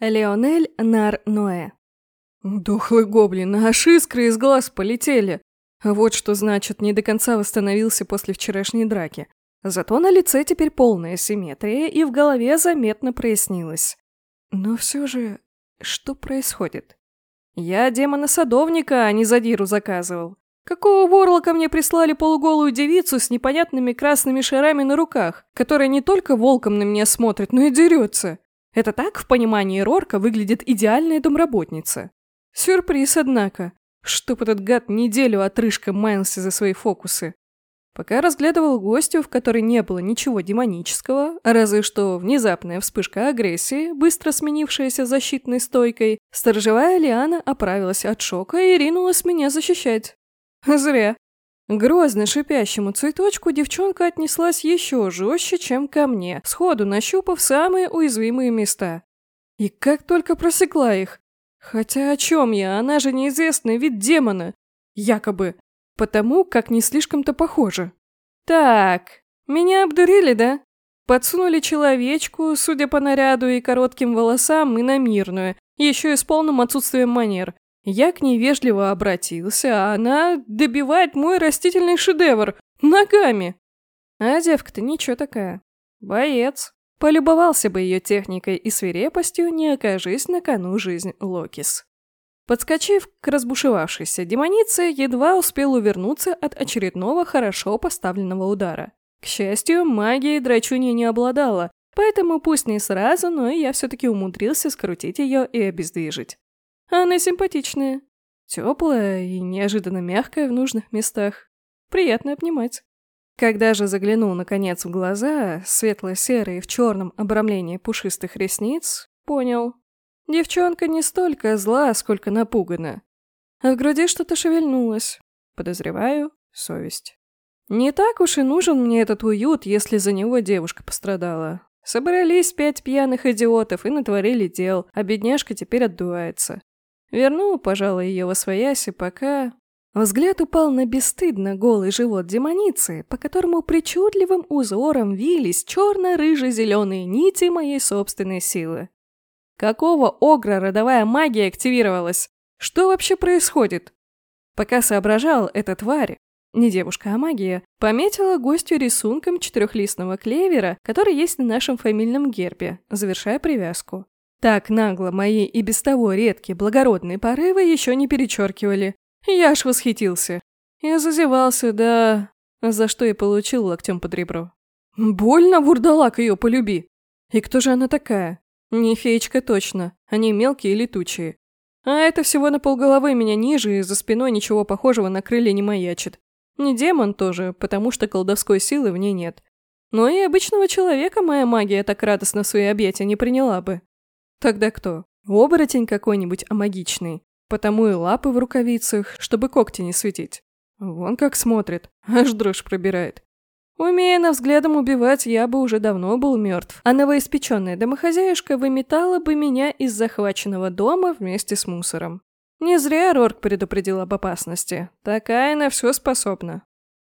Леонель Нар-Ноэ. Дохлый гоблин, аж искры из глаз полетели. Вот что значит, не до конца восстановился после вчерашней драки. Зато на лице теперь полная симметрия, и в голове заметно прояснилось. Но все же, что происходит? Я демона-садовника, а не задиру заказывал. Какого ворлока мне прислали полуголую девицу с непонятными красными шарами на руках, которая не только волком на меня смотрит, но и дерется? Это так, в понимании Рорка, выглядит идеальная домработница. Сюрприз, однако. Чтоб этот гад неделю отрыжка маялся за свои фокусы. Пока разглядывал гостю, в которой не было ничего демонического, разве что внезапная вспышка агрессии, быстро сменившаяся защитной стойкой, сторожевая Лиана оправилась от шока и ринулась меня защищать. Зря. Грозно шипящему цветочку девчонка отнеслась еще жестче, чем ко мне, сходу нащупав самые уязвимые места. И как только просекла их. Хотя о чем я, она же неизвестный вид демона. Якобы. Потому как не слишком-то похоже. Так, меня обдурили, да? Подсунули человечку, судя по наряду и коротким волосам, и на мирную, еще и с полным отсутствием манер. Я к ней вежливо обратился, а она добивает мой растительный шедевр ногами. А девка-то ничего такая. Боец. Полюбовался бы ее техникой и свирепостью, не окажись на кону жизнь Локис. Подскочив к разбушевавшейся демонице, едва успел увернуться от очередного хорошо поставленного удара. К счастью, магией драчунья не обладала, поэтому пусть не сразу, но я все-таки умудрился скрутить ее и обездвижить. Она симпатичная. Теплая и неожиданно мягкая в нужных местах. Приятно обнимать. Когда же заглянул, наконец, в глаза, светло-серые в черном обрамлении пушистых ресниц, понял. Девчонка не столько зла, сколько напугана. А в груди что-то шевельнулось. Подозреваю, совесть. Не так уж и нужен мне этот уют, если за него девушка пострадала. Собрались пять пьяных идиотов и натворили дел, а бедняжка теперь отдувается. Вернул, пожалуй, ее во свояси, пока... Взгляд упал на бесстыдно голый живот демоницы, по которому причудливым узором вились черно-рыже-зеленые нити моей собственной силы. Какого огра родовая магия активировалась? Что вообще происходит? Пока соображал, эта тварь, не девушка, а магия, пометила гостю рисунком четырехлистного клевера, который есть на нашем фамильном гербе, завершая привязку. Так нагло мои и без того редкие благородные порывы еще не перечеркивали. Я аж восхитился. Я зазевался, да... За что и получил локтем под ребро. Больно, вурдалак, ее полюби. И кто же она такая? Не феечка точно, они мелкие и летучие. А это всего на полголовы меня ниже, и за спиной ничего похожего на крылья не маячит. Не демон тоже, потому что колдовской силы в ней нет. Но и обычного человека моя магия так радостно в свои объятия не приняла бы. Тогда кто? Оборотень какой-нибудь амагичный. Потому и лапы в рукавицах, чтобы когти не светить. Вон как смотрит, аж дрожь пробирает. Умея на взглядом убивать, я бы уже давно был мертв, а новоиспеченная домохозяюшка выметала бы меня из захваченного дома вместе с мусором. Не зря Рорк предупредил об опасности. Такая на все способна.